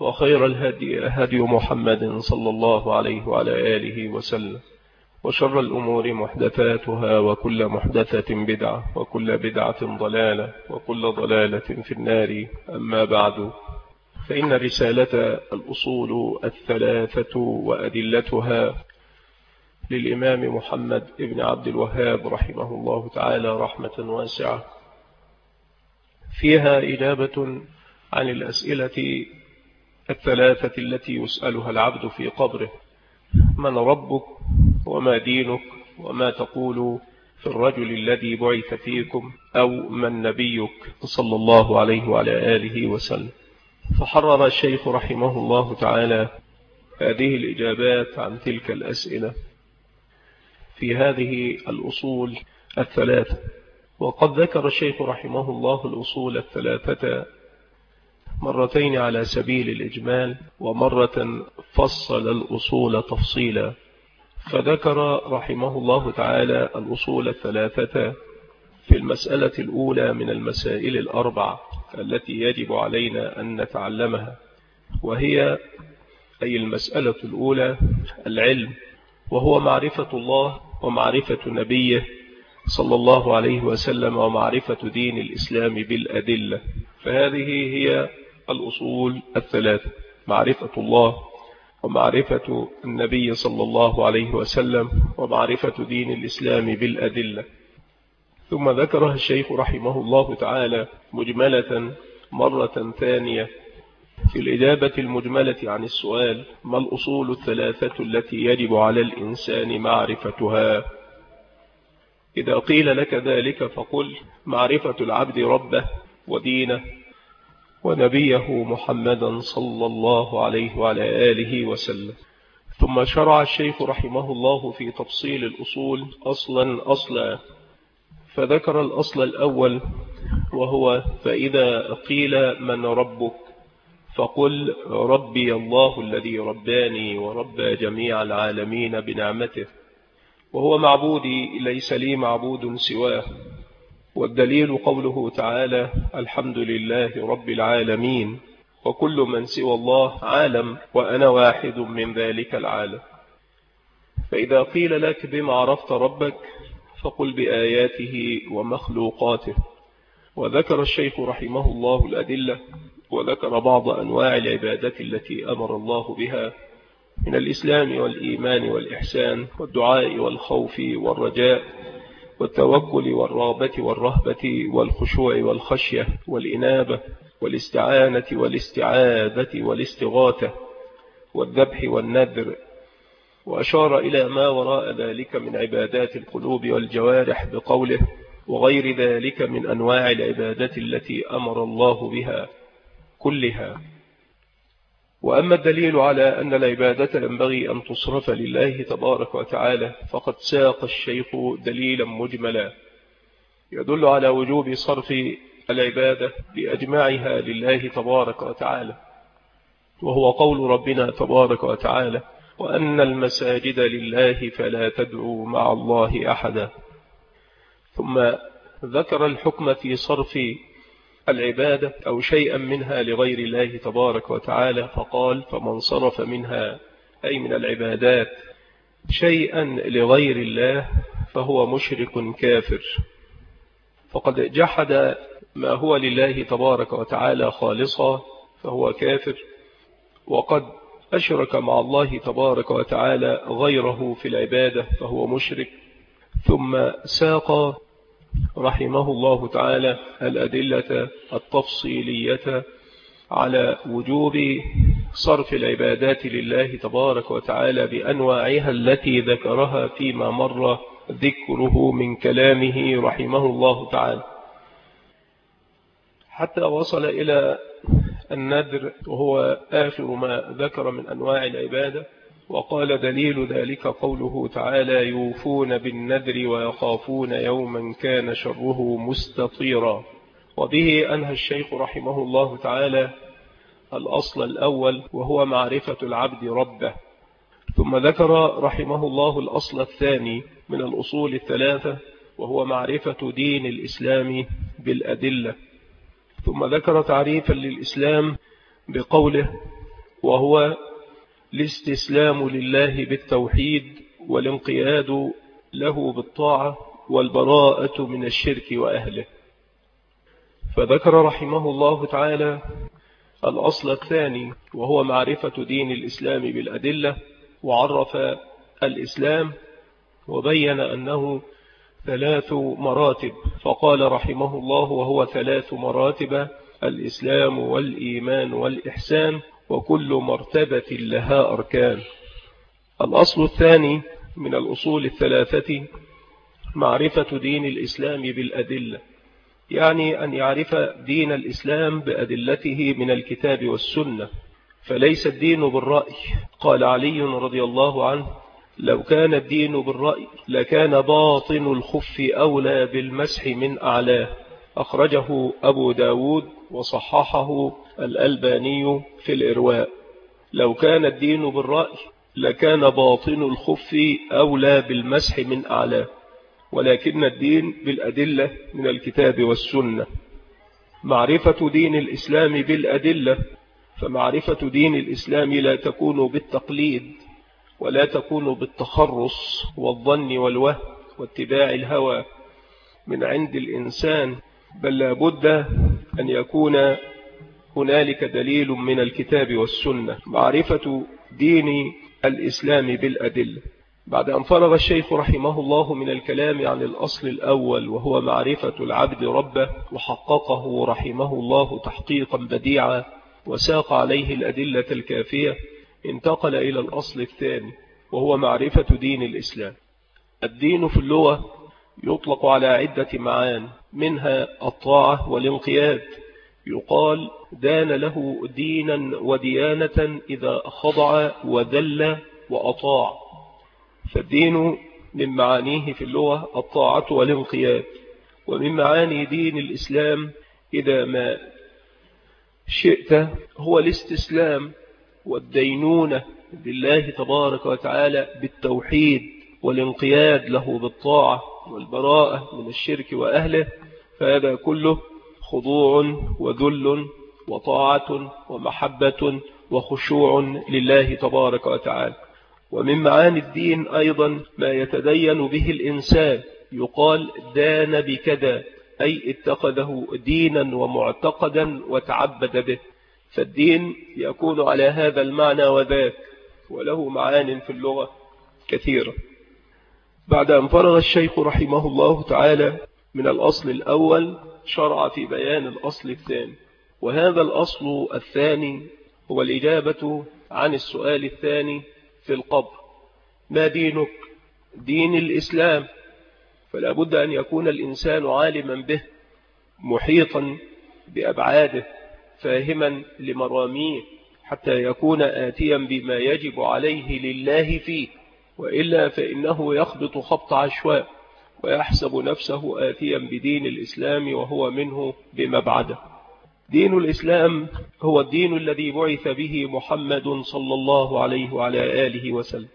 وخير الهدي هدي محمد صلى الله عليه وعلى آله وسلم. وشر الأمور محدثاتها وكل محدثة بدعة وكل بدعة ضلالة وكل ضلالة في النار. أما بعد فإن رسالة الأصول الثلاثة وأدلتها للإمام محمد ابن عبد الوهاب رحمه الله تعالى رحمة واسعة. فيها إجابة عن الأسئلة الثلاثة التي يسألها العبد في قبره. من ربك وما دينك وما تقول في الرجل الذي بعث فيكم أو من نبيك صلى الله عليه وعلى آله وسلم. فحرر الشيخ رحمه الله تعالى هذه الإجابات عن تلك الأسئلة في هذه الأصول الثلاثة. وقد ذكر الشيخ رحمه الله الأصول الثلاثة مرتين على سبيل الإجمال ومرة فصل الأصول تفصيلا. فذكر رحمه الله تعالى الأصول الثلاثة في المسألة الأولى من المسائل الأربع التي يجب علينا أن نتعلمها وهي أي المسألة الأولى العلم وهو معرفة الله ومعرفة نبيه صلى الله عليه وسلم ومعرفة دين الإسلام بالأدلة. فهذه هي الأصول الثلاثة معرفة الله ومعرفة النبي صلى الله عليه وسلم ومعرفة دين الإسلام بالأدلة. ثم ذكرها الشيخ رحمه الله تعالى مجملة مرة ثانية. في الإجابة المجملة عن السؤال ما الأصول الثلاثة التي يجب على الإنسان معرفتها؟ إذا قيل لك ذلك فقل معرفة العبد ربه ودينه ونبيه محمدا صلى الله عليه وعلى آله وسلم. ثم شرع الشيخ رحمه الله في تفصيل الأصول أصلا أصلا. فذكر الأصل الأول وهو فإذا قيل من ربك فقل ربي الله الذي رباني وربى جميع العالمين بنعمته. وهو معبودي ليس لي معبود سواه. والدليل قوله تعالى الحمد لله رب العالمين وكل من سوى الله عالم وأنا واحد من ذلك العالم. فإذا قيل لك بما عرفت ربك فقل بآياته ومخلوقاته. وذكر الشيخ رحمه الله الأدلة وذكر بعض أنواع العبادة التي أمر الله بها. من الإسلام والإيمان والإحسان والدعاء والخوف والرجاء والتوكل والرغبة والرهبة والخشوع والخشية والإنابة والاستعانة والاستعاذة والاستغاثة والذبح والنذر وأشار إلى ما وراء ذلك من عبادات القلوب والجوارح بقوله وغير ذلك من أنواع العبادة التي أمر الله بها كلها. وأما الدليل على أن العبادة ينبغي أن تصرف لله تبارك وتعالى فقد ساق الشيخ دليلا مجملا. يدل على وجوب صرف العبادة بأجمعها لله تبارك وتعالى. وهو قول ربنا تبارك وتعالى وأن المساجد لله فلا تدعوا مع الله أحدا. ثم ذكر الحكم في صرف العبادة أو شيئا منها لغير الله تبارك وتعالى فقال فمن صرف منها أي من العبادات شيئا لغير الله فهو مشرك كافر. فقد جحد ما هو لله تبارك وتعالى خالصا فهو كافر. وقد أشرك مع الله تبارك وتعالى غيره في العبادة فهو مشرك. ثم ساق رحمه الله تعالى الأدلة التفصيلية على وجوب صرف العبادات لله تبارك وتعالى بأنواعها التي ذكرها فيما مر ذكره من كلامه رحمه الله تعالى. حتى وصل إلى الندر وهو آخر ما ذكر من أنواع العبادة وقال دليل ذلك قوله تعالى يوفون بالندر ويخافون يوما كان شره مستطيرا. وبه أنهى الشيخ رحمه الله تعالى الأصل الأول وهو معرفة العبد ربه. ثم ذكر رحمه الله الأصل الثاني من الأصول الثلاثة وهو معرفة دين الإسلام بالأدلة. ثم ذكر تعريفا للإسلام بقوله وهو الاستسلام لله بالتوحيد والانقياد له بالطاعة والبراءة من الشرك وأهله. فذكر رحمه الله تعالى الأصل الثاني وهو معرفة دين الإسلام بالأدلة وعرف الإسلام وبين أنه ثلاث مراتب. فقال رحمه الله وهو ثلاث مراتب الإسلام والإيمان والإحسان وكل مرتبة لها أركان. الأصل الثاني من الأصول الثلاثة معرفة دين الإسلام بالأدلة يعني أن يعرف دين الإسلام بأدلته من الكتاب والسنة. فليس الدين بالرأي قال علي رضي الله عنه لو كان الدين بالرأي لكان باطن الخف أولى بالمسح من أعلاه. أخرجه أبو داود وصححه الألباني في الإرواء. لو كان الدين بالرأي لكان باطن الخف أولى بالمسح من أعلاه ولكن الدين بالأدلة من الكتاب والسنة. معرفة دين الإسلام بالأدلة فمعرفة دين الإسلام لا تكون بالتقليد ولا تكون بالتخرص والظن والوهم واتباع الهوى. من عند الإنسان بل لابد أن يكون هنالك دليل من الكتاب والسنة. معرفة دين الإسلام بالأدلة. بعد أن فرغ الشيخ رحمه الله من الكلام عن الأصل الأول وهو معرفة العبد ربه وحققه رحمه الله تحقيقا بديعا وساق عليه الأدلة الكافية انتقل إلى الأصل الثاني وهو معرفة دين الإسلام. الدين في اللغة يطلق على عدة معان. منها الطاعة والانقياد. يقال دان له دينا وديانة إذا خضع وذل وأطاع. فالدين من معانيه في اللغة الطاعة والانقياد. ومن معاني دين الإسلام إذا ما شئت هو الاستسلام والدينونة بالله تبارك وتعالى بالتوحيد. والانقياد له بالطاعة والبراءة من الشرك وأهله فهذا كله خضوع وذل وطاعة ومحبة وخشوع لله تبارك وتعالى. ومن معاني الدين أيضا ما يتدين به الإنسان يقال دان بكذا أي اتخذه دينا ومعتقدا وتعبد به. فالدين يكون على هذا المعنى وذاك وله معان في اللغة كثيرة. بعد أن فرغ الشيخ رحمه الله تعالى من الأصل الأول شرع في بيان الأصل الثاني. وهذا الأصل الثاني هو الإجابة عن السؤال الثاني في القبر. ما دينك؟ دين الإسلام. فلا بد أن يكون الإنسان عالما به محيطا بأبعاده فاهما لمراميه حتى يكون آتيا بما يجب عليه لله فيه. وإلا فإنه يخبط خبط عشواء ويحسب نفسه آتيا بدين الإسلام وهو منه بمبعده دين الإسلام هو الدين الذي بعث به محمد صلى الله عليه وعلى آله وسلم.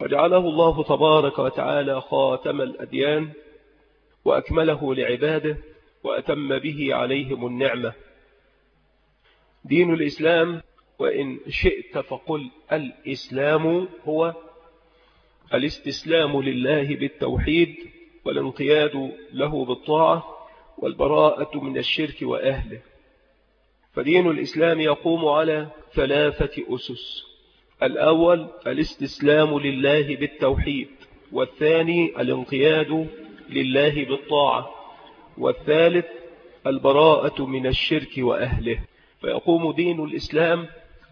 وجعله الله تبارك وتعالى خاتم الأديان وأكمله لعباده وأتم به عليهم النعمة. دين الإسلام وإن شئت فقل الإسلام هو الاستسلام لله بالتوحيد والانقياد له بالطاعة والبراءة من الشرك وأهله. فدين الإسلام يقوم على ثلاثة أسس. الأول الاستسلام لله بالتوحيد. والثاني الانقياد لله بالطاعة. والثالث البراءة من الشرك وأهله. فيقوم دين الإسلام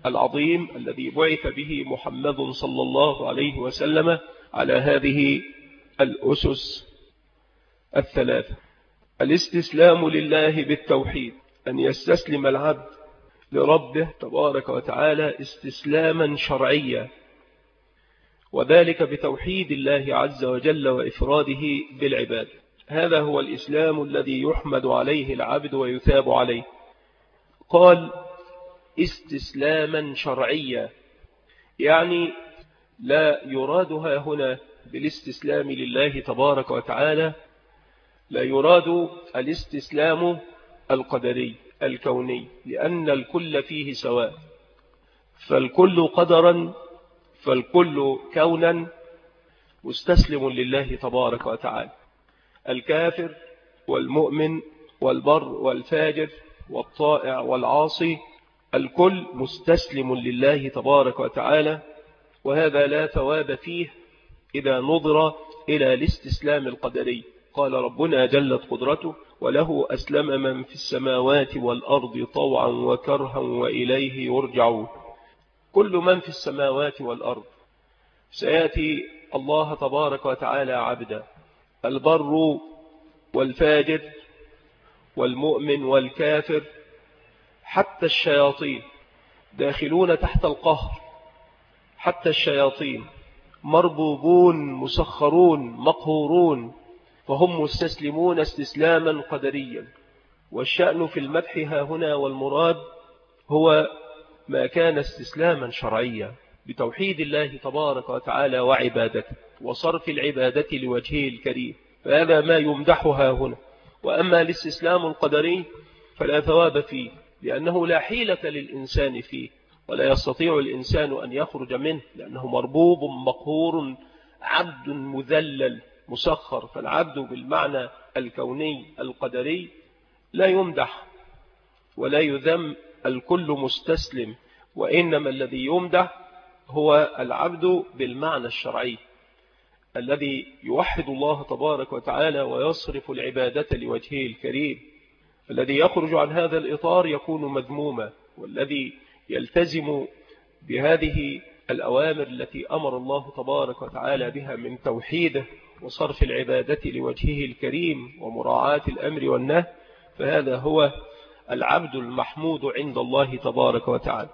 العظيم الذي بعث به محمد صلى الله عليه وسلم على هذه الأسس الثلاثة. الاستسلام لله بالتوحيد أن يستسلم العبد لربه تبارك وتعالى استسلاما شرعيا وذلك بتوحيد الله عز وجل وإفراده بالعباد. هذا هو الإسلام الذي يحمد عليه العبد ويثاب عليه. قال استسلاما شرعيا. يعني لا يرادها هنا بالاستسلام لله تبارك وتعالى لا يراد الاستسلام القدري الكوني لأن الكل فيه سواء. فالكل قدرا فالكل كونا مستسلم لله تبارك وتعالى. الكافر والمؤمن والبر والفاجر والطائع والعاصي الكل مستسلم لله تبارك وتعالى وهذا لا ثواب فيه إذا نظر إلى الاستسلام القدري. قال ربنا جلت قدرته وله أسلم من في السماوات والأرض طوعا وكرها وإليه يرجعون. كل من في السماوات والأرض. سيأتي الله تبارك وتعالى عبدا. البر والفاجر والمؤمن والكافر حتى الشياطين داخلون تحت القهر. حتى الشياطين مربوبون مسخرون مقهورون فهم مستسلمون استسلاما قدريا. والشأن في المدح ها هنا والمراد هو ما كان استسلاما شرعيا بتوحيد الله تبارك وتعالى وعبادته وصرف العبادة لوجهه الكريم. فهذا ما يمدحها هنا. وأما الاستسلام القدري فلا ثواب فيه. لأنه لا حيلة للإنسان فيه ولا يستطيع الإنسان أن يخرج منه لأنه مربوب مقهور عبد مذلل مسخر. فالعبد بالمعنى الكوني القدري لا يمدح ولا يذم الكل مستسلم. وإنما الذي يمدح هو العبد بالمعنى الشرعي الذي يوحد الله تبارك وتعالى ويصرف العبادة لوجهه الكريم. الذي يخرج عن هذا الإطار يكون مذموما والذي يلتزم بهذه الأوامر التي أمر الله تبارك وتعالى بها من توحيده وصرف العبادة لوجهه الكريم ومراعاة الأمر والنهي فهذا هو العبد المحمود عند الله تبارك وتعالى.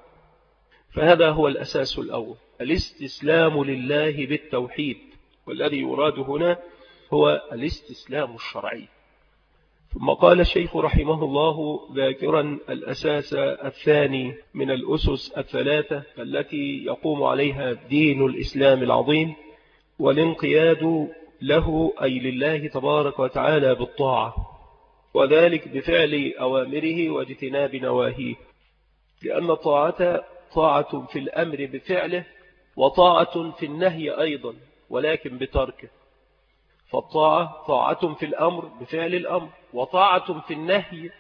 فهذا هو الأساس الأول. الاستسلام لله بالتوحيد والذي يراد هنا هو الاستسلام الشرعي. ثم قال الشيخ رحمه الله ذاكرا الأساس الثاني من الأسس الثلاثة التي يقوم عليها دين الإسلام العظيم والانقياد له أي لله تبارك وتعالى بالطاعة وذلك بفعل أوامره واجتناب نواهيه لأن الطاعة طاعة في الأمر بفعله وطاعة في النهي أيضا ولكن بتركه. فالطاعة طاعة في الأمر بفعل الأمر وطاعة في النهي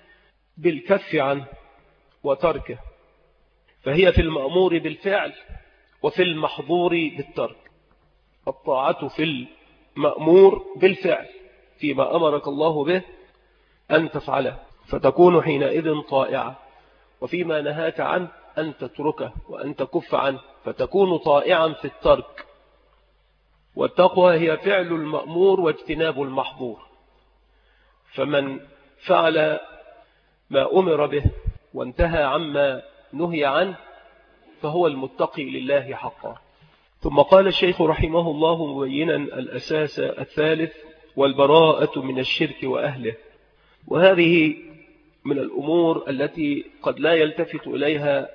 بالكف عنه وتركه فهي في المأمور بالفعل وفي المحظور بالترك. الطاعة في المأمور بالفعل فيما أمرك الله به أن تفعله فتكون حينئذ طائعة. وفيما نهاك عنه أن تتركه وأن تكف عنه فتكون طائعا في الترك. والتقوى هي فعل المأمور واجتناب المحظور. فمن فعل ما أمر به وانتهى عما نهي عنه فهو المتقي لله حقا. ثم قال الشيخ رحمه الله مبينا الأساس الثالث والبراءة من الشرك وأهله. وهذه من الأمور التي قد لا يلتفت إليها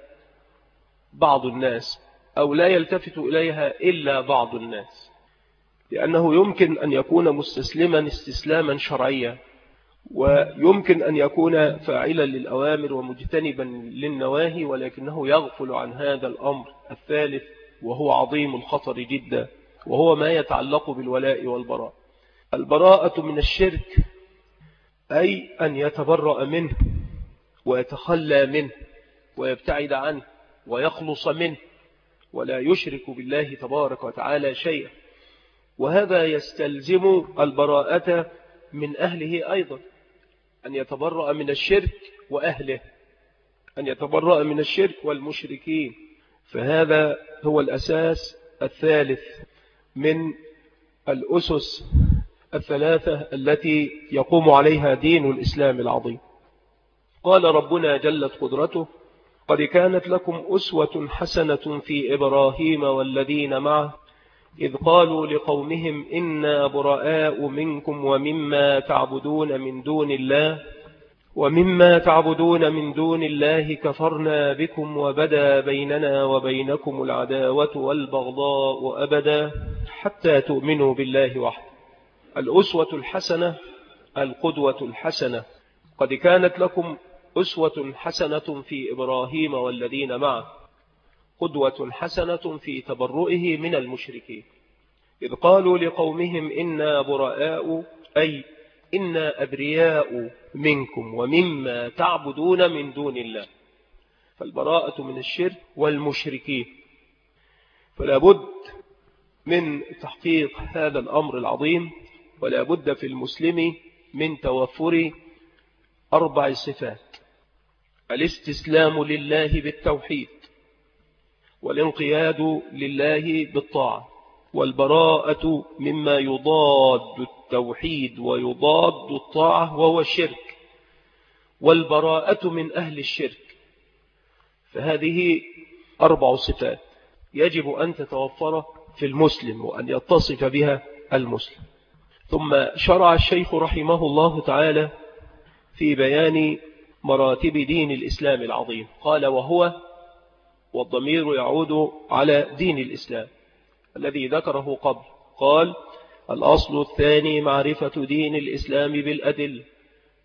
بعض الناس أو لا يلتفت إليها إلا بعض الناس. لأنه يمكن أن يكون مستسلما استسلاما شرعيا ويمكن أن يكون فاعلا للأوامر ومجتنبا للنواهي ولكنه يغفل عن هذا الأمر الثالث وهو عظيم الخطر جدا وهو ما يتعلق بالولاء والبراء. البراءة من الشرك أي أن يتبرأ منه ويتخلى منه ويبتعد عنه ويخلص منه ولا يشرك بالله تبارك وتعالى شيئا. وهذا يستلزم البراءة من أهله أيضا أن يتبرأ من الشرك وأهله أن يتبرأ من الشرك والمشركين. فهذا هو الأساس الثالث من الأسس الثلاثة التي يقوم عليها دين الإسلام العظيم. قال ربنا جلت قدرته قد كانت لكم أسوة حسنة في إبراهيم والذين معه إذ قالوا لقومهم إنا براء منكم ومما تعبدون من دون الله ومما تعبدون من دون الله كفرنا بكم وبدا بيننا وبينكم العداوة والبغضاء أبدا حتى تؤمنوا بالله وحده. الأسوة الحسنة القدوة الحسنة. قد كانت لكم أسوة حسنة في إبراهيم والذين معه. قدوة حسنة في تبرؤه من المشركين. إذ قالوا لقومهم إنا براء أي إنا أبرياء منكم ومما تعبدون من دون الله. فالبراءة من الشرك والمشركين. فلا بد من تحقيق هذا الأمر العظيم ولا بد في المسلم من توفر أربع صفات. الاستسلام لله بالتوحيد. والانقياد لله بالطاعة والبراءة مما يضاد التوحيد ويضاد الطاعة وهو الشرك والبراءة من أهل الشرك. فهذه أربع صفات يجب أن تتوفر في المسلم وأن يتصف بها المسلم. ثم شرع الشيخ رحمه الله تعالى في بيان مراتب دين الإسلام العظيم. قال وهو والضمير يعود على دين الإسلام الذي ذكره قبل. قال الأصل الثاني معرفة دين الإسلام بالأدل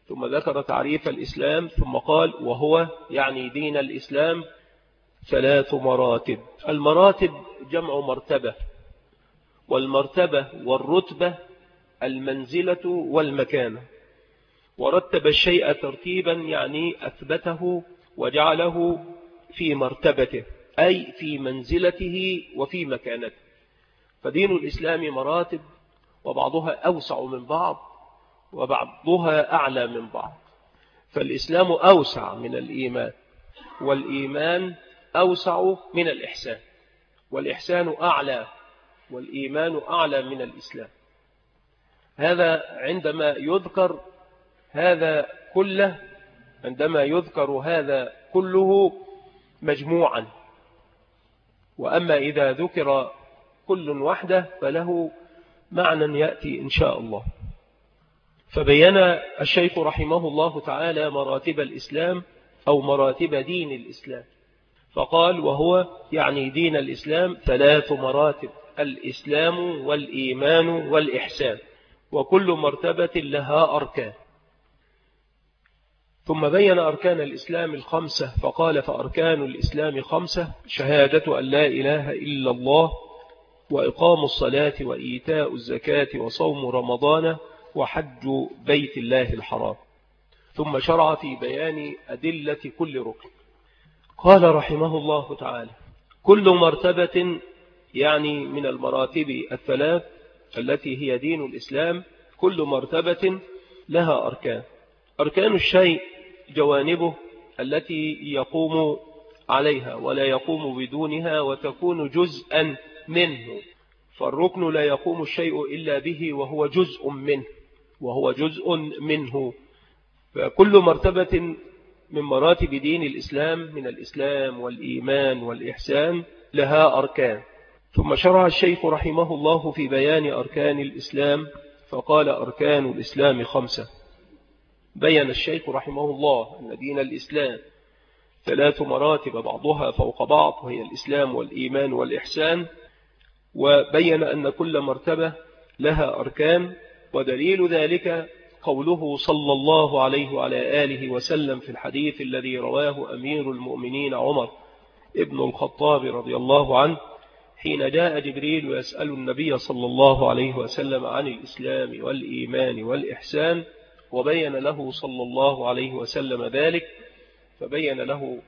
ثم ذكر تعريف الإسلام ثم قال وهو يعني دين الإسلام ثلاث مراتب. المراتب جمع مرتبة والمرتبة والرتبة المنزلة والمكانة. ورتب الشيء ترتيبا يعني أثبته وجعله في مرتبته أي في منزلته وفي مكانته. فدين الإسلام مراتب وبعضها أوسع من بعض وبعضها أعلى من بعض. فالإسلام أوسع من الإيمان والإيمان أوسع من الإحسان. والإحسان أعلى والإيمان أعلى من الإسلام. هذا عندما يذكر هذا كله عندما يذكر هذا كله مجموعا. وأما إذا ذكر كل وحده فله معنى يأتي إن شاء الله. فبين الشيخ رحمه الله تعالى مراتب الإسلام أو مراتب دين الإسلام. فقال وهو يعني دين الإسلام ثلاث مراتب الإسلام والإيمان والإحسان. وكل مرتبة لها أركان. ثم بين أركان الإسلام الخمسة فقال فأركان الإسلام خمسة شهادة أن لا إله إلا الله وإقام الصلاة وإيتاء الزكاة وصوم رمضان وحج بيت الله الحرام. ثم شرع في بيان أدلة كل ركن. قال رحمه الله تعالى كل مرتبة يعني من المراتب الثلاث التي هي دين الإسلام كل مرتبة لها أركان. أركان الشيء جوانبه التي يقوم عليها ولا يقوم بدونها وتكون جزءا منه فالركن لا يقوم الشيء إلا به وهو جزء منه وهو جزء منه. فكل مرتبة من مراتب دين الإسلام من الإسلام والإيمان والإحسان لها أركان. ثم شرع الشيخ رحمه الله في بيان أركان الإسلام فقال أركان الإسلام خمسة. بين الشيخ رحمه الله أن دين الإسلام ثلاث مراتب بعضها فوق بعض وهي الإسلام والإيمان والإحسان وبين أن كل مرتبة لها أركان ودليل ذلك قوله صلى الله عليه وعلى آله وسلم في الحديث الذي رواه أمير المؤمنين عمر ابن الخطاب رضي الله عنه حين جاء جبريل ويسأل النبي صلى الله عليه وسلم عن الإسلام والإيمان والإحسان وبين له صلى الله عليه وسلم ذلك فبين له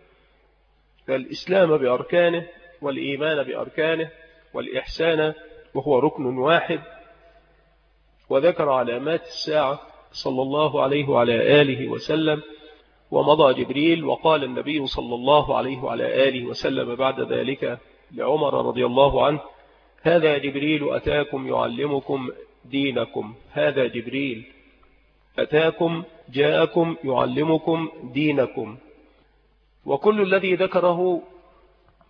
الإسلام بأركانه والإيمان بأركانه والإحسان وهو ركن واحد وذكر علامات الساعة صلى الله عليه وعلى آله وسلم ومضى جبريل وقال النبي صلى الله عليه وعلى آله وسلم بعد ذلك لعمر رضي الله عنه هذا جبريل أتاكم يعلمكم دينكم هذا جبريل أتاكم جاءكم يعلمكم دينكم. وكل الذي ذكره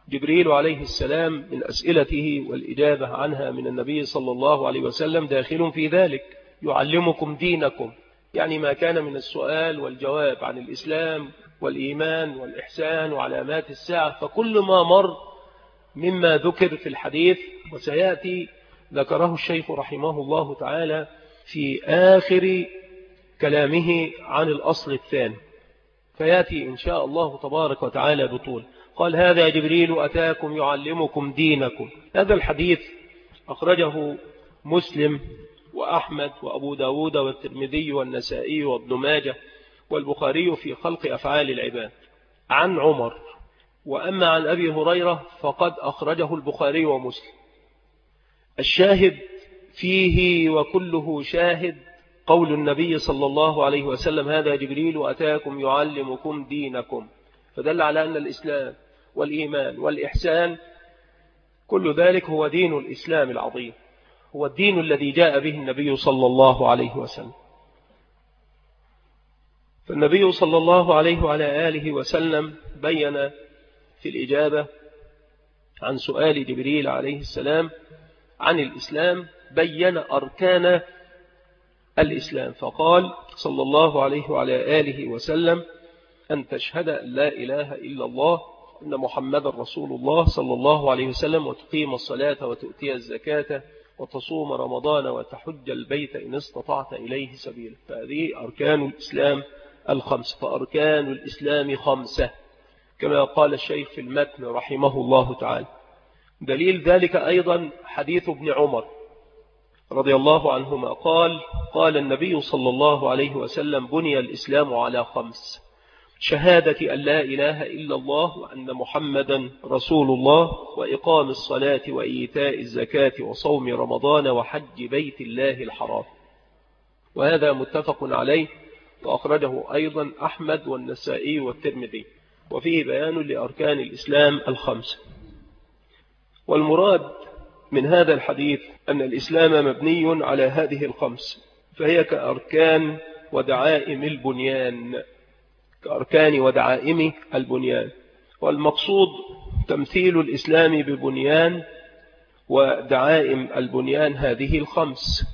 جبريل عليه السلام من أسئلته والإجابة عنها من النبي صلى الله عليه وسلم داخل في ذلك يعلمكم دينكم. يعني ما كان من السؤال والجواب عن الإسلام والإيمان والإحسان وعلامات الساعة فكل ما مر مما ذكر في الحديث وسيأتي ذكره الشيخ رحمه الله تعالى في آخر كلامه عن الأصل الثاني. فيأتي إن شاء الله تبارك وتعالى بطول. قال هذا جبريل أتاكم يعلمكم دينكم. هذا الحديث أخرجه مسلم وأحمد وأبو داود والترمذي والنسائي وابن ماجه والبخاري في خلق أفعال العباد. عن عمر. وأما عن أبي هريرة فقد أخرجه البخاري ومسلم. الشاهد فيه وكله شاهد قول النبي صلى الله عليه وسلم هذا جبريل أتاكم يعلمكم دينكم. فدل على أن الإسلام والإيمان والإحسان كل ذلك هو دين الإسلام العظيم هو الدين الذي جاء به النبي صلى الله عليه وسلم. فالنبي صلى الله عليه وعلى آله وسلم بين في الإجابة عن سؤال جبريل عليه السلام عن الإسلام بين أركان الإسلام. فقال صلى الله عليه وعلى آله وسلم أن تشهد لا إله إلا الله أن محمد رسول الله صلى الله عليه وسلم وتقيم الصلاة وتؤتي الزكاة وتصوم رمضان وتحج البيت إن استطعت إليه سبيلا. فهذه أركان الإسلام الخمس. فأركان الإسلام خمسة. كما قال الشيخ في المتن رحمه الله تعالى. دليل ذلك أيضا حديث ابن عمر. رضي الله عنهما قال قال النبي صلى الله عليه وسلم بني الإسلام على خمس. شهادة أن لا إله إلا الله وأن محمدا رسول الله وإقام الصلاة وإيتاء الزكاة وصوم رمضان وحج بيت الله الحرام. وهذا متفق عليه وأخرجه أيضا أحمد والنسائي والترمذي. وفيه بيان لأركان الإسلام الخمسة والمراد من هذا الحديث أن الإسلام مبني على هذه الخمس فهي كأركان ودعائم البنيان كأركان ودعائم البنيان. والمقصود تمثيل الإسلام ببنيان ودعائم البنيان هذه الخمس.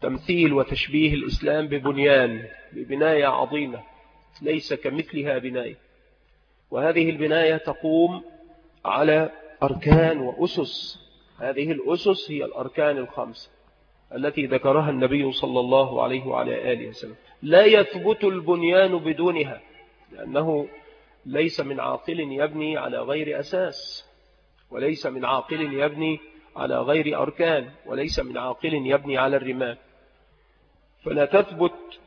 تمثيل وتشبيه الإسلام ببنيان ببناية عظيمة ليس كمثلها بناية. وهذه البناية تقوم على أركان وأسس هذه الأسس هي الأركان الخمسة التي ذكرها النبي صلى الله عليه وعلى آله وسلم. لا يثبت البنيان بدونها لأنه ليس من عاقل يبني على غير أساس وليس من عاقل يبني على غير أركان وليس من عاقل يبني على الرمال. فلا تثبت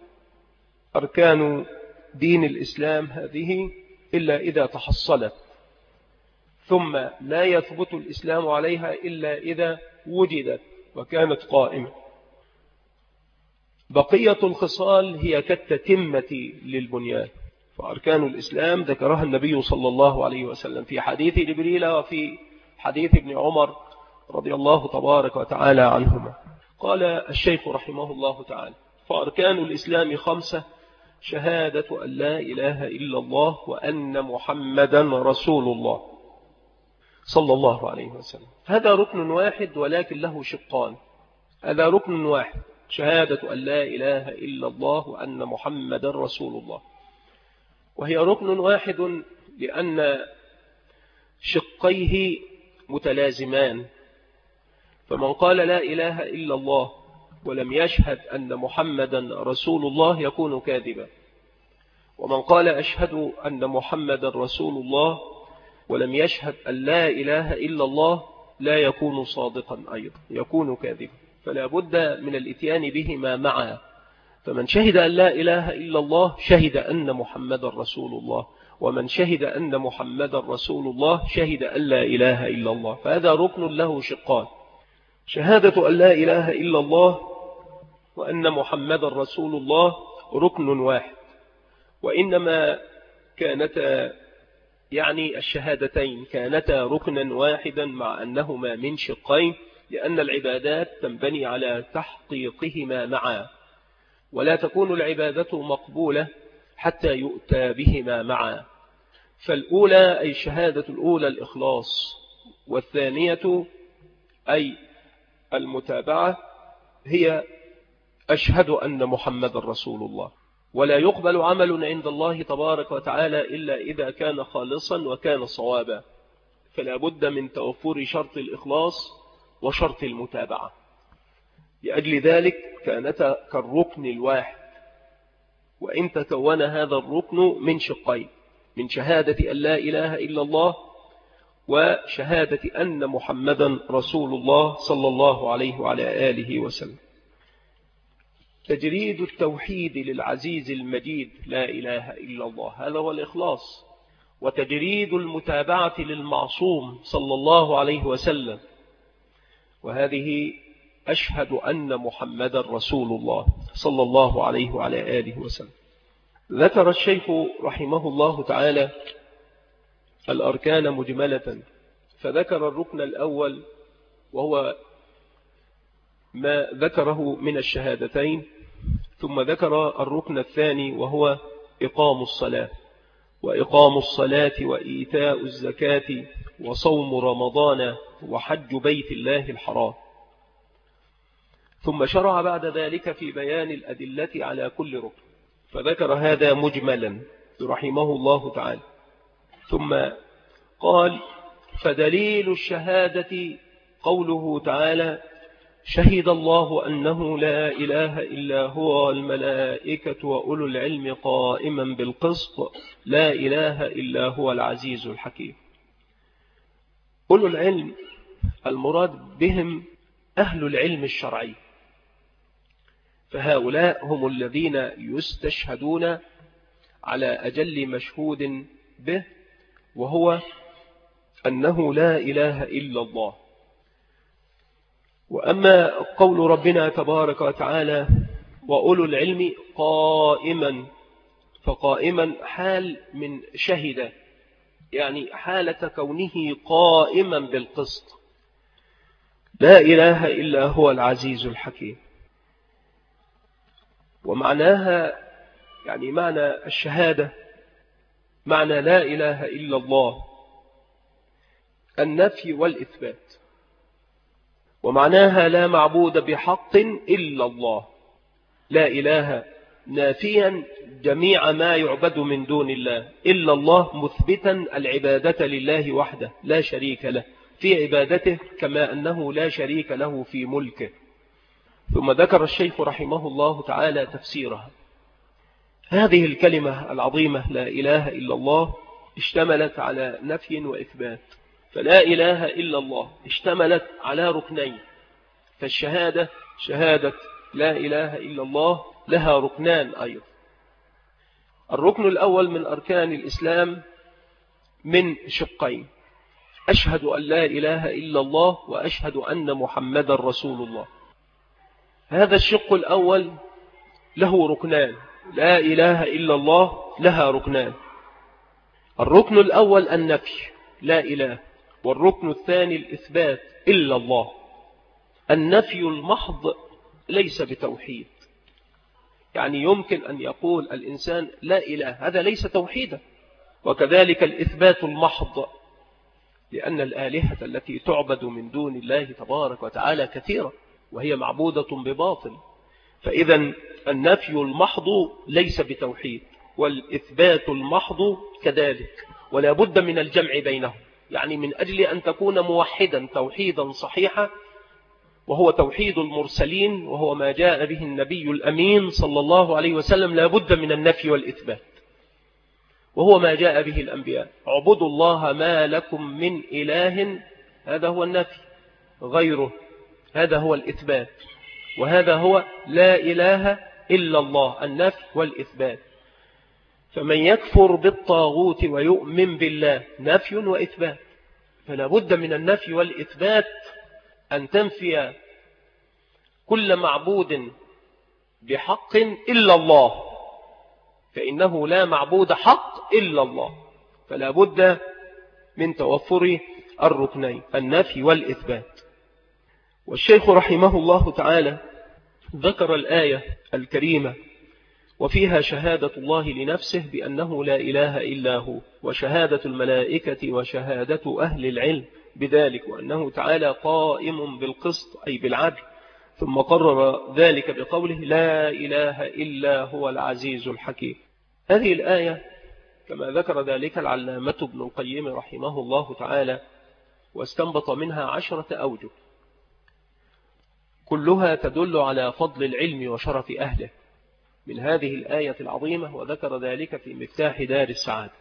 أركان دين الإسلام هذه إلا إذا تحصلت ثم لا يثبت الإسلام عليها إلا إذا وجدت وكانت قائمة. بقية الخصال هي كالتتمة للبنيان. فأركان الإسلام ذكرها النبي صلى الله عليه وسلم في حديث جبريل وفي حديث ابن عمر رضي الله تبارك وتعالى عنهما. قال الشيخ رحمه الله تعالى فأركان الإسلام خمسة شهادة أن لا إله إلا الله وأن محمدا رسول الله. صلى الله عليه وسلم. هذا ركن واحد ولكن له شقان. هذا ركن واحد. شهادة أن لا إله إلا الله وأن محمد رسول الله. وهي ركن واحد لأن شقيه متلازمان. فمن قال لا إله إلا الله ولم يشهد أن محمدا رسول الله يكون كاذبا. ومن قال أشهد أن محمدا رسول الله ولم يشهد أن لا إله إلا الله لا يكون صادقا أيضا يكون كاذبا. فلا بد من الإتيان بهما معا. فمن شهد أن لا إله إلا الله شهد أن محمد رسول الله ومن شهد أن محمد رسول الله شهد أن لا إله إلا الله. فهذا ركن له شقان. شهادة أن لا إله إلا الله وأن محمد رسول الله ركن واحد. وإنما كانتا يعني الشهادتين كانتا ركنا واحدا مع أنهما من شقين لأن العبادات تنبني على تحقيقهما معا. ولا تكون العبادة مقبولة حتى يؤتى بهما معا. فالأولى أي الشهادة الأولى الإخلاص والثانية أي المتابعة هي أشهد أن محمد رسول الله. ولا يقبل عمل عند الله تبارك وتعالى إلا إذا كان خالصا وكان صوابا. فلا بد من توفر شرط الإخلاص وشرط المتابعة. لأجل ذلك كانتا كالركن الواحد. وإن تكون هذا الركن من شقين من شهادة أن لا إله إلا الله وشهادة أن محمدا رسول الله صلى الله عليه وعلى آله وسلم. تجريد التوحيد للعزيز المجيد لا إله إلا الله. هذا هو الإخلاص. وتجريد المتابعة للمعصوم صلى الله عليه وسلم. وهذه أشهد أن محمد رسول الله صلى الله عليه وعلى آله وسلم. ذكر الشيخ رحمه الله تعالى الأركان مجملة. فذكر الركن الأول وهو ما ذكره من الشهادتين. ثم ذكر الركن الثاني وهو إقام الصلاة وإقام الصلاة وإيتاء الزكاة وصوم رمضان وحج بيت الله الحرام. ثم شرع بعد ذلك في بيان الأدلة على كل ركن فذكر هذا مجملا رحمه الله تعالى. ثم قال فدليل الشهادة قوله تعالى شهد الله أنه لا إله إلا هو الملائكة وأولو العلم قائما بالقسط. لا إله إلا هو العزيز الحكيم. أولو العلم المراد بهم أهل العلم الشرعي. فهؤلاء هم الذين يستشهدون على أجل مشهود به وهو أنه لا إله إلا الله. وأما قول ربنا تبارك وتعالى وأولو العلم قائما فقائما حال من شهد يعني حالة كونه قائما بالقسط. لا إله إلا هو العزيز الحكيم. ومعناها يعني معنى الشهادة معنى لا إله إلا الله النفي والإثبات. ومعناها لا معبود بحق إلا الله. لا إله نافيا جميع ما يعبد من دون الله. إلا الله مثبتا العبادة لله وحده لا شريك له. في عبادته كما أنه لا شريك له في ملكه. ثم ذكر الشيخ رحمه الله تعالى تفسيرها. هذه الكلمة العظيمة لا إله إلا الله اشتملت على نفي وإثبات. فلا إله إلا الله اشتملت على ركنين فالشهادة شهادة لا إله إلا الله لها ركنان أيضا. الركن الأول من أركان الإسلام من شقين أشهد أن لا إله إلا الله وأشهد أن محمد رسول الله. هذا الشق الأول له ركنان لا إله إلا الله لها ركنان. الركن الأول النفي لا إله. والركن الثاني الإثبات إلا الله. النفي المحض ليس بتوحيد. يعني يمكن أن يقول الإنسان لا إله هذا ليس توحيدا. وكذلك الإثبات المحض لأن الآلهة التي تعبد من دون الله تبارك وتعالى كثيرة وهي معبودة بباطل. فإذا النفي المحض ليس بتوحيد والإثبات المحض كذلك. ولا بد من الجمع بينهم. يعني من أجل أن تكون موحدا توحيدا صحيحا وهو توحيد المرسلين وهو ما جاء به النبي الأمين صلى الله عليه وسلم لا بد من النفي والإثبات. وهو ما جاء به الأنبياء. اعبدوا الله ما لكم من إله هذا هو النفي. غيره هذا هو الإثبات. وهذا هو لا إله إلا الله النفي والإثبات. فمن يكفر بالطاغوت ويؤمن بالله نفي وإثبات فلا بد من النفي والإثبات أن تنفي كل معبود بحق إلا الله فإنه لا معبود حق إلا الله فلا بد من توفر الركنين النفي والإثبات. والشيخ رحمه الله تعالى ذكر الآية الكريمة وفيها شهادة الله لنفسه بأنه لا إله إلا هو وشهادة الملائكة وشهادة أهل العلم بذلك وأنه تعالى قائم بالقسط أي بالعدل. ثم قرر ذلك بقوله لا إله إلا هو العزيز الحكيم. هذه الآية كما ذكر ذلك العلامة ابن القيم رحمه الله تعالى واستنبط منها عشرة أوجه. كلها تدل على فضل العلم وشرف أهله. من هذه الآية العظيمة وذكر ذلك في مفتاح دار السعادة.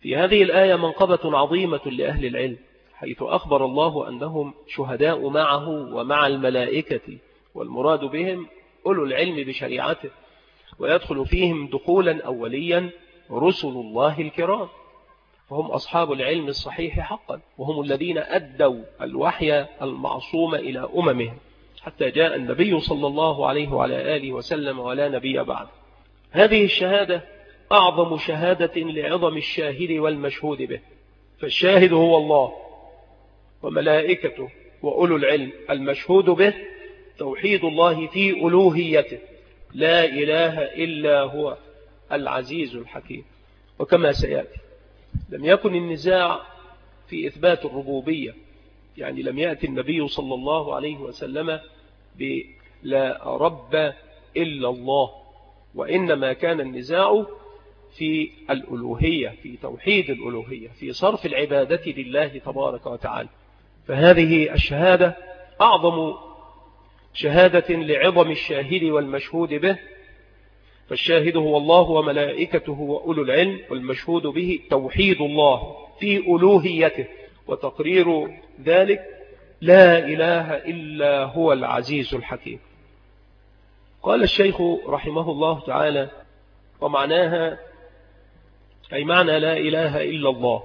في هذه الآية منقبة عظيمة لأهل العلم حيث أخبر الله أنهم شهداء معه ومع الملائكة والمراد بهم أولو العلم بشريعته ويدخل فيهم دخولا أوليا رسل الله الكرام. فهم أصحاب العلم الصحيح حقا وهم الذين أدوا الوحي المعصوم إلى أممهم. حتى جاء النبي صلى الله عليه وعلى آله وسلم ولا نبي بعد. هذه الشهادة أعظم شهادة لعظم الشاهد والمشهود به. فالشاهد هو الله وملائكته وأولو العلم. المشهود به توحيد الله في ألوهيته. لا إله إلا هو العزيز الحكيم. وكما سيأتي لم يكن النزاع في إثبات الربوبية. يعني لم يأتي النبي صلى الله عليه وسلم بلا رب إلا الله وإنما كان النزاع في الألوهية في توحيد الألوهية في صرف العبادة لله تبارك وتعالى. فهذه الشهادة أعظم شهادة لعظم الشاهد والمشهود به. فالشاهد هو الله وملائكته وأولو العلم والمشهود به توحيد الله في ألوهيته وتقرير ذلك لا إله إلا هو العزيز الحكيم. قال الشيخ رحمه الله تعالى ومعناها أي معنى لا إله إلا الله.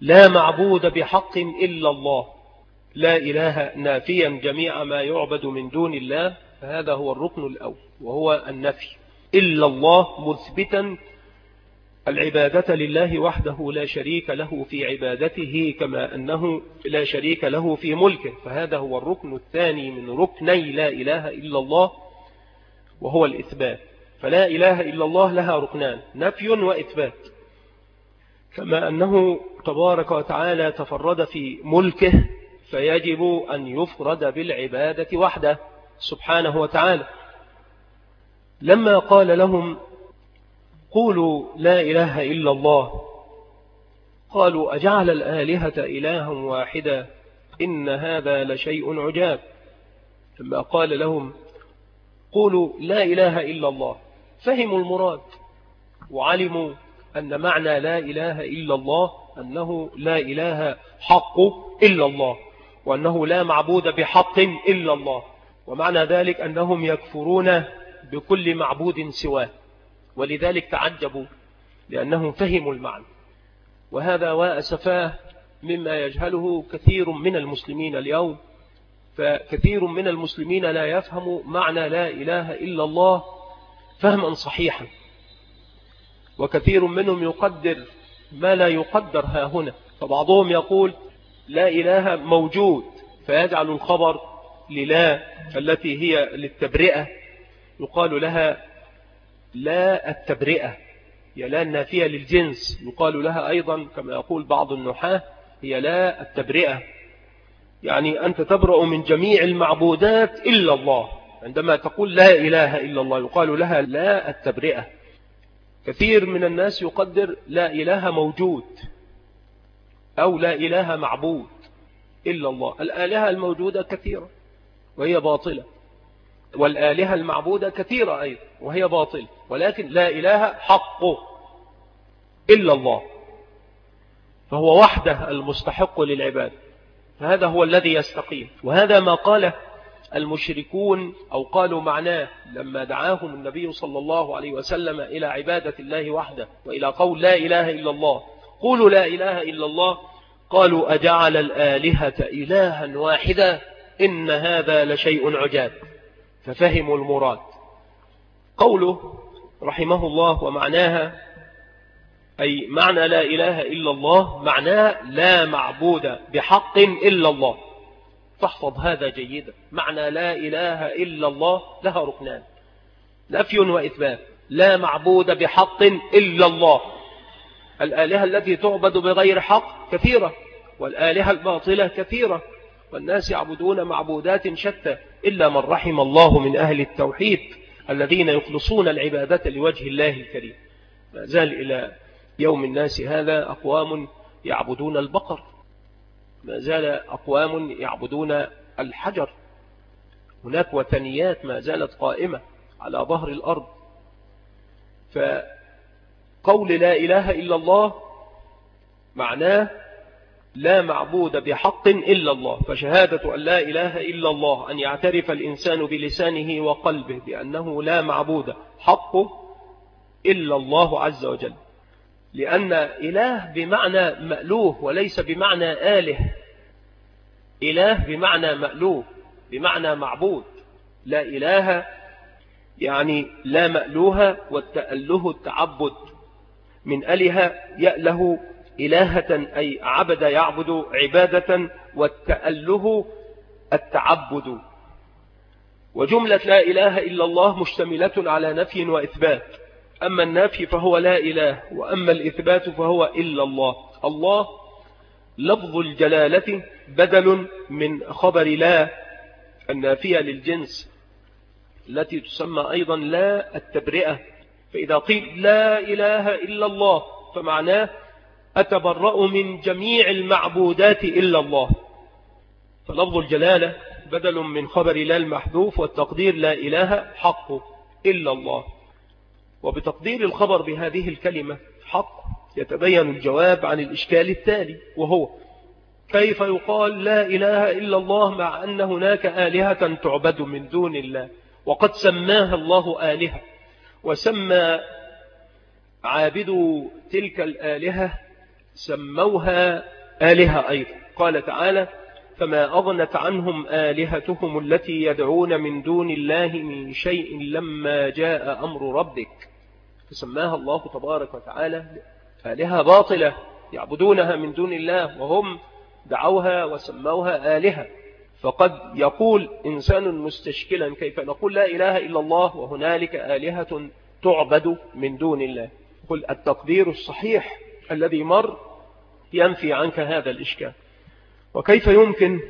لا معبود بحق إلا الله. لا إله نافيا جميع ما يعبد من دون الله. فهذا هو الركن الأول وهو النفي. إلا الله مثبتا العبادة لله وحده لا شريك له في عبادته كما أنه لا شريك له في ملكه. فهذا هو الركن الثاني من ركني لا إله إلا الله وهو الإثبات. فلا إله إلا الله لها ركنان نفي وإثبات. كما أنه تبارك وتعالى تفرد في ملكه فيجب أن يفرد بالعبادة وحده سبحانه وتعالى. لما قال لهم قولوا لا إله إلا الله. قالوا أجعل الآلهة إلها واحدا إن هذا لشيء عجاب. لما قال لهم قولوا لا إله إلا الله فهموا المراد وعلموا أن معنى لا إله إلا الله أنه لا إله حق إلا الله وأنه لا معبود بحق إلا الله ومعنى ذلك أنهم يكفرون بكل معبود سواه. ولذلك تعجبوا لأنهم فهموا المعنى. وهذا وأسفاه مما يجهله كثير من المسلمين اليوم. فكثير من المسلمين لا يفهم معنى لا إله إلا الله فهما صحيحا. وكثير منهم يقدر ما لا يقدر ها هنا. فبعضهم يقول لا إله موجود فيجعل الخبر للا التي هي للتبرئة. يقال لها لا التبرئة هي لا النافية للجنس. يقال لها أيضا كما يقول بعض النحاة هي لا التبرئة. يعني أنت تبرأ من جميع المعبودات إلا الله. عندما تقول لا إله إلا الله يقال لها لا التبرئة. كثير من الناس يقدر لا إله موجود أو لا إله معبود إلا الله. الآلهة الموجودة كثيرة وهي باطلة. والآلهة المعبودة كثيرة أيضا وهي باطلة ولكن لا إله حق إلا الله فهو وحده المستحق للعباد فهذا هو الذي يستقيم. وهذا ما قاله المشركون أو قالوا معناه لما دعاهم النبي صلى الله عليه وسلم إلى عبادة الله وحده وإلى قول لا إله إلا الله قولوا لا إله إلا الله قالوا أجعل الآلهة إلها واحدا إن هذا لشيء عجاب. ففهموا المراد. قوله رحمه الله ومعناها أي معنى لا إله إلا الله معناه لا معبود بحق إلا الله. فاحفظ هذا جيدا. معنى لا إله إلا الله لها ركنان. نفي وإثبات. لا معبود بحق إلا الله. الآلهة التي تعبد بغير حق كثيرة والآلهة الباطلة كثيرة. والناس يعبدون معبودات شتى إلا من رحم الله من أهل التوحيد الذين يخلصون العبادة لوجه الله الكريم. ما زال إلى يوم الناس هذا أقوام يعبدون البقر. ما زال أقوام يعبدون الحجر. هناك وثنيات ما زالت قائمة على ظهر الأرض. فقول لا إله إلا الله معناه لا معبود بحق إلا الله فشهادة أن لا إله إلا الله أن يعترف الإنسان بلسانه وقلبه بأنه لا معبود حقه إلا الله عز وجل. لأن إله بمعنى مألوه وليس بمعنى آله. إله بمعنى مألوه بمعنى معبود. لا إله يعني لا مألوه والتأله التعبد. من أله يأله إلهة أي عبد يعبد عبادة والتأله التعبد. وجملة لا إله إلا الله مشتملة على نفي وإثبات. أما النافي فهو لا إله وأما الإثبات فهو إلا الله. الله لفظ الجلالة بدل من خبر لا النافية للجنس التي تسمى أيضا لا التبرئة. فإذا قيل لا إله إلا الله فمعناه أتبرأ من جميع المعبودات إلا الله. فلفظ الجلالة بدل من خبر لا المحذوف والتقدير لا إله حق إلا الله. وبتقدير الخبر بهذه الكلمة حق يتبين الجواب عن الإشكال التالي وهو كيف يقال لا إله إلا الله مع أن هناك آلهة تعبد من دون الله؟ وقد سماها الله آلهة وسمى عابدوا تلك الآلهة سموها آلهة أيضا. قال تعالى فما أغنت عنهم آلهتهم التي يدعون من دون الله من شيء لما جاء أمر ربك. فسماها الله تبارك وتعالى آلهة باطلة يعبدونها من دون الله وهم دعوها وسموها آلهة. فقد يقول إنسان مستشكلا كيف نقول لا إله إلا الله وهنالك آلهة تعبد من دون الله. قل التقدير الصحيح الذي مر ينفي عنك هذا الإشكال. وكيف يمكن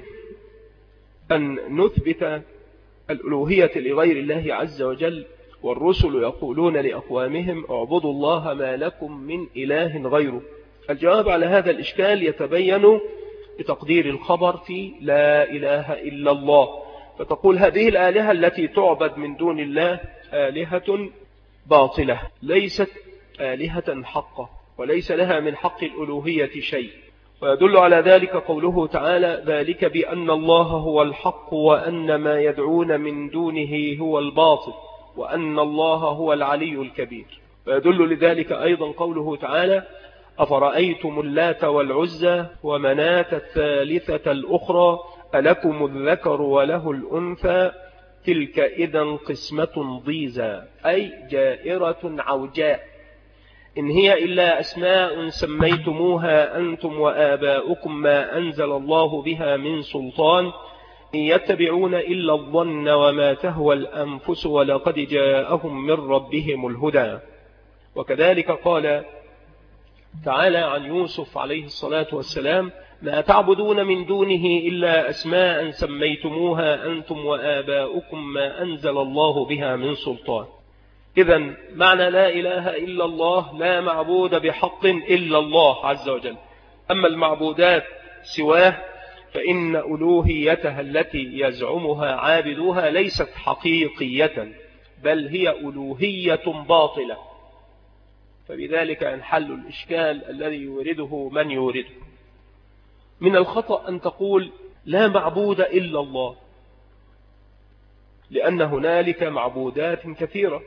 أن نثبت الألوهية لغير الله عز وجل والرسل يقولون لأقوامهم اعبدوا الله ما لكم من إله غيره؟ الجواب على هذا الإشكال يتبين بتقدير الخبر في لا إله إلا الله. فتقول هذه الآلهة التي تعبد من دون الله آلهة باطلة ليست آلهة حقة. وليس لها من حق الألوهية شيء. ويدل على ذلك قوله تعالى ذلك بأن الله هو الحق وأن ما يدعون من دونه هو الباطل وأن الله هو العلي الكبير. ويدل لذلك أيضا قوله تعالى أفرأيتم اللات والعزى ومناة الثالثة الأخرى ألكم الذكر وله الأنثى تلك إذا قسمة ضيزى أي جائرة عوجاء. إن هي إلا أسماء سميتموها أنتم وآباؤكم ما أنزل الله بها من سلطان إن يتبعون إلا الظن وما تهوى الأنفس ولقد جاءهم من ربهم الهدى. وكذلك قال تعالى عن يوسف عليه الصلاة والسلام ما تعبدون من دونه إلا أسماء سميتموها أنتم وآباؤكم ما أنزل الله بها من سلطان. إذا معنى لا إله إلا الله لا معبود بحق إلا الله عز وجل. أما المعبودات سواه فإن ألوهيتها التي يزعمها عابدوها ليست حقيقية بل هي ألوهية باطلة. فبذلك ينحل الإشكال الذي يورده من يورده. من الخطأ أن تقول لا معبود إلا الله لأن هنالك معبودات كثيرة.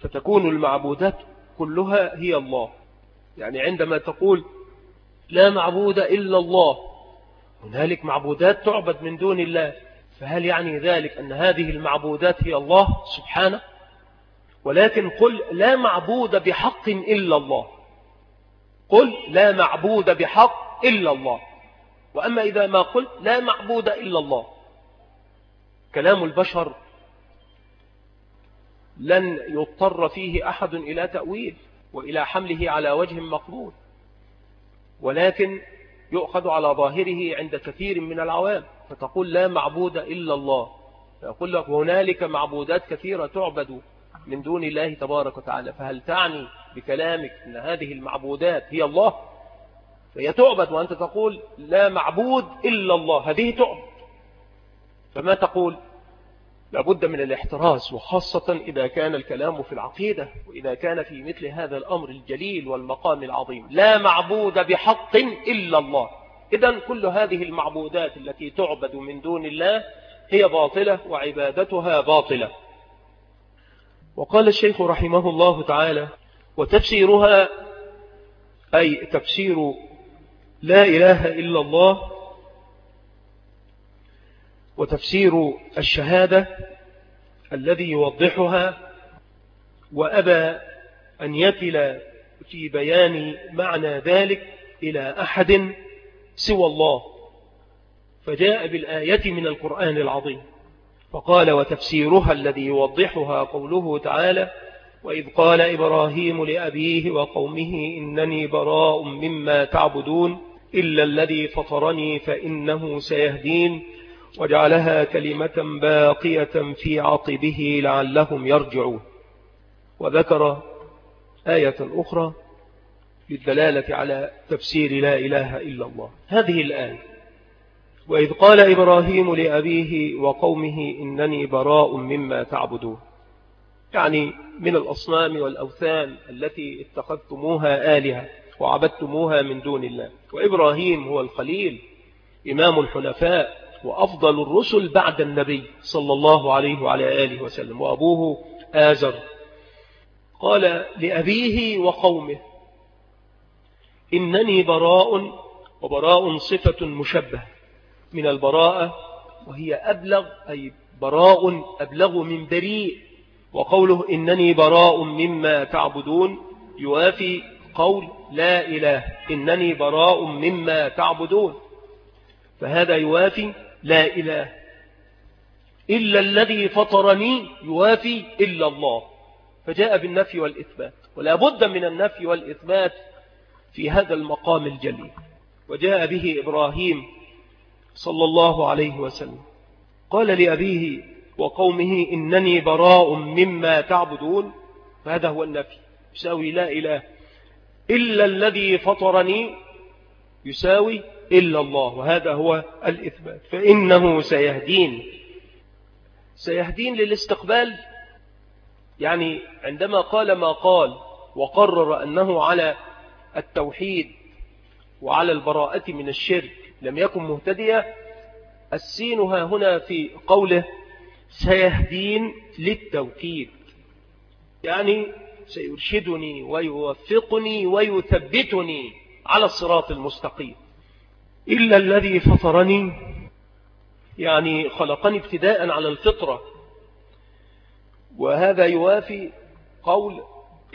فتكون المعبودات كلها هي الله. يعني عندما تقول لا معبود إلا الله هنالك معبودات تعبد من دون الله فهل يعني ذلك أن هذه المعبودات هي الله سبحانه؟ ولكن قل لا معبود بحق إلا الله. قل لا معبود بحق إلا الله. وأما إذا ما قلت لا معبود إلا الله كلام البشر لن يضطر فيه أحد إلى تأويل وإلى حمله على وجه مقبول ولكن يؤخذ على ظاهره عند كثير من العوام فتقول لا معبود إلا الله فيقول لك هنالك معبودات كثيرة تعبد من دون الله تبارك وتعالى فهل تعني بكلامك أن هذه المعبودات هي الله؟ فهي تعبد وأنت تقول لا معبود إلا الله هذه تعبد. فما تقول؟ لابد من الاحتراز وخاصة إذا كان الكلام في العقيدة وإذا كان في مثل هذا الأمر الجليل والمقام العظيم. لا معبود بحق إلا الله. إذا كل هذه المعبودات التي تعبد من دون الله هي باطلة وعبادتها باطلة. وقال الشيخ رحمه الله تعالى وتفسيرها أي تفسير لا إله إلا الله وتفسير الشهادة الذي يوضحها وأبى أن يكل في بيان معنى ذلك إلى أحد سوى الله. فجاء بالآية من القرآن العظيم فقال وتفسيرها الذي يوضحها قوله تعالى وإذ قال إبراهيم لأبيه وقومه إنني براء مما تعبدون إلا الذي فطرني فإنه سيهدين وجعلها كلمة باقية في عقبه لعلهم يرجعون. وذكر آية أخرى للدلالة على تفسير لا إله إلا الله. هذه الآية وإذ قال إبراهيم لأبيه وقومه إنني براء مما تعبدون. يعني من الأصنام والأوثان التي اتخذتموها آلهة وعبدتموها من دون الله. وإبراهيم هو الخليل إمام الحنفاء وأفضل الرسل بعد النبي صلى الله عليه وعلى آله وسلم وأبوه آزر. قال لأبيه وقومه إنني براء وبراء صفة مشبه من البراءة وهي أبلغ أي براء أبلغ من بريء وقوله إنني براء مما تعبدون يوافي قول لا إله إنني براء مما تعبدون. فهذا يوافي لا إله إلا الذي فطرني يوافي إلا الله. فجاء بالنفي والإثبات. ولا بد من النفي والإثبات في هذا المقام الجليل. وجاء به إبراهيم صلى الله عليه وسلم. قال لأبيه وقومه إنني براء مما تعبدون. فهذا هو النفي. يساوي لا إله إلا الذي فطرني يساوي إلا الله وهذا هو الإثبات. فإنه سيهدين. سيهدين للاستقبال. يعني عندما قال ما قال وقرر أنه على التوحيد وعلى البراءة من الشرك لم يكن مهتديا السينها هنا في قوله سيهدين للتوكيد. يعني سيرشدني ويوفقني ويثبتني على الصراط المستقيم. إلا الذي فطرني يعني خلقني ابتداء على الفطرة. وهذا يوافي قول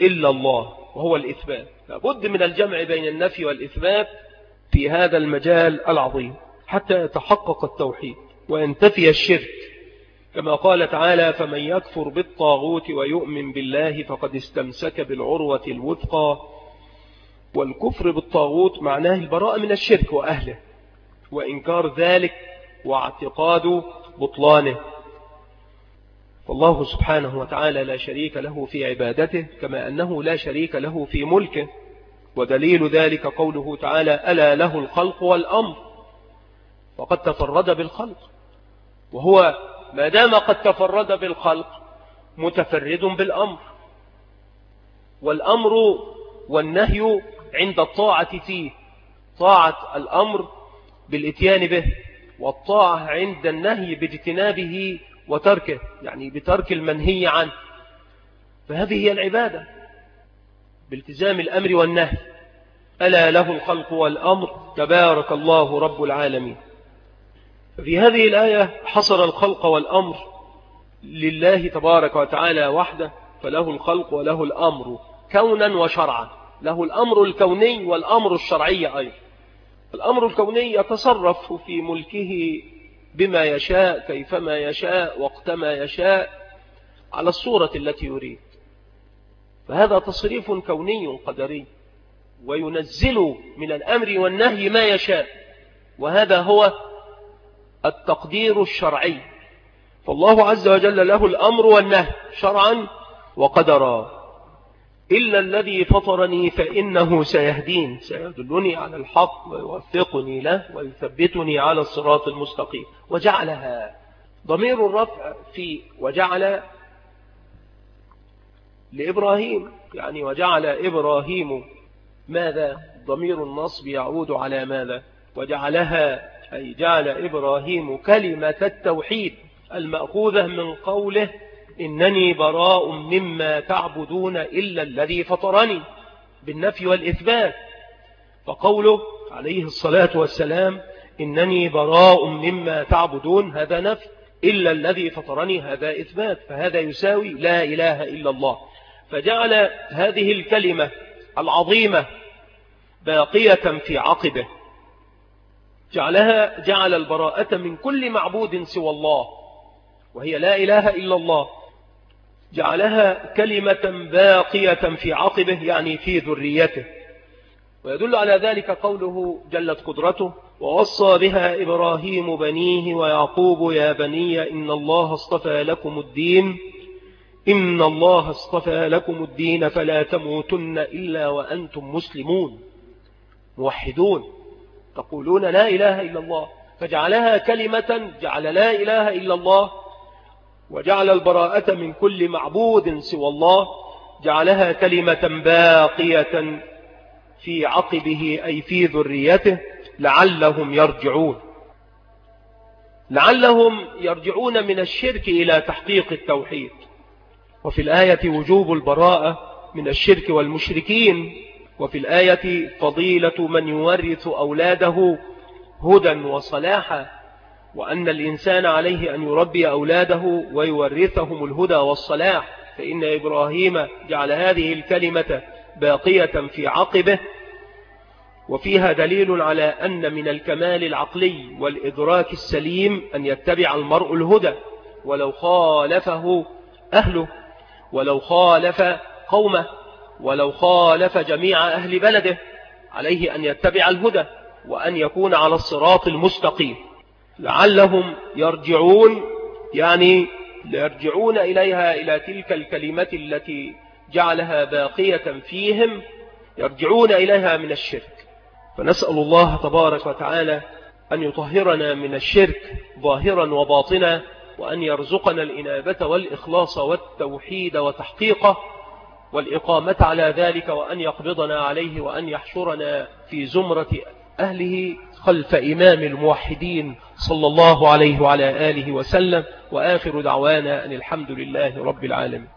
إلا الله وهو الإثبات. لابد من الجمع بين النفي والإثبات في هذا المجال العظيم حتى يتحقق التوحيد وينتفي الشرك. كما قال تعالى فمن يكفر بالطاغوت ويؤمن بالله فقد استمسك بالعروة الوثقى والكفر بالطاغوت معناه البراءة من الشرك وأهله وإنكار ذلك واعتقاد بطلانه. فالله سبحانه وتعالى لا شريك له في عبادته كما أنه لا شريك له في ملكه. ودليل ذلك قوله تعالى ألا له الخلق والأمر. وقد تفرد بالخلق. وهو ما دام قد تفرد بالخلق متفرد بالأمر. والأمر والنهي عند الطاعة فيه. طاعة الأمر بالإتيان به والطاعة عند النهي باجتنابه وتركه يعني بترك المنهي عنه. فهذه هي العبادة بالتزام الأمر والنهي. ألا له الخلق والأمر؟ تبارك الله رب العالمين. في هذه الآية حصر الخلق والأمر لله تبارك وتعالى وحده فله الخلق وله الأمر كونا وشرعا. له الأمر الكوني والأمر الشرعي أيضا. الأمر الكوني يتصرف في ملكه بما يشاء كيفما يشاء وقتما يشاء على الصورة التي يريد. فهذا تصريف كوني قدري وينزل من الأمر والنهي ما يشاء. وهذا هو التقدير الشرعي. فالله عز وجل له الأمر والنهي شرعا وقدرا. إلا الذي فطرني فإنه سيهدين. سيدلني على الحق ويوفقني له ويثبتني على الصراط المستقيم. وجعلها ضمير الرفع في وجعل لإبراهيم. يعني وجعل إبراهيم ماذا؟ ضمير النصب يعود على ماذا؟ وجعلها أي جعل إبراهيم كلمة التوحيد المأخوذة من قوله إنني براء مما تعبدون إلا الذي فطرني بالنفي والإثبات. فقوله عليه الصلاة والسلام إنني براء مما تعبدون هذا نفي إلا الذي فطرني هذا إثبات فهذا يساوي لا إله إلا الله. فجعل هذه الكلمة العظيمة باقية في عقبه. جعلها جعل البراءة من كل معبود سوى الله وهي لا إله إلا الله. جعلها كلمة باقية في عقبه يعني في ذريته. ويدل على ذلك قوله جلت قدرته ووصى بها إبراهيم بنيه ويعقوب يا بني إن الله اصطفى لكم الدين إن الله اصطفى لكم الدين فلا تموتن إلا وأنتم مسلمون موحدون. تقولون لا إله إلا الله فجعلها كلمة جعل لا إله إلا الله وجعل البراءة من كل معبود سوى الله جعلها كلمة باقية في عقبه أي في ذريته لعلهم يرجعون. لعلهم يرجعون من الشرك إلى تحقيق التوحيد. وفي الآية وجوب البراءة من الشرك والمشركين وفي الآية فضيلة من يورث أولاده هدى وصلاحا. وأن الإنسان عليه أن يربي أولاده ويورثهم الهدى والصلاح فإن إبراهيم جعل هذه الكلمة باقية في عقبه وفيها دليل على أن من الكمال العقلي والإدراك السليم أن يتبع المرء الهدى ولو خالفه أهله ولو خالف قومه ولو خالف جميع أهل بلده عليه أن يتبع الهدى وأن يكون على الصراط المستقيم. لعلهم يرجعون يعني يرجعون إليها إلى تلك الكلمة التي جعلها باقية فيهم يرجعون إليها من الشرك. فنسأل الله تبارك وتعالى أن يطهرنا من الشرك ظاهرا وباطنا وأن يرزقنا الإنابة والإخلاص والتوحيد وتحقيقه والإقامة على ذلك وأن يقبضنا عليه وأن يحشرنا في زمرة أهله خلف إمام الموحدين صلى الله عليه وعلى آله وسلم وآخر دعوانا أن الحمد لله رب العالمين.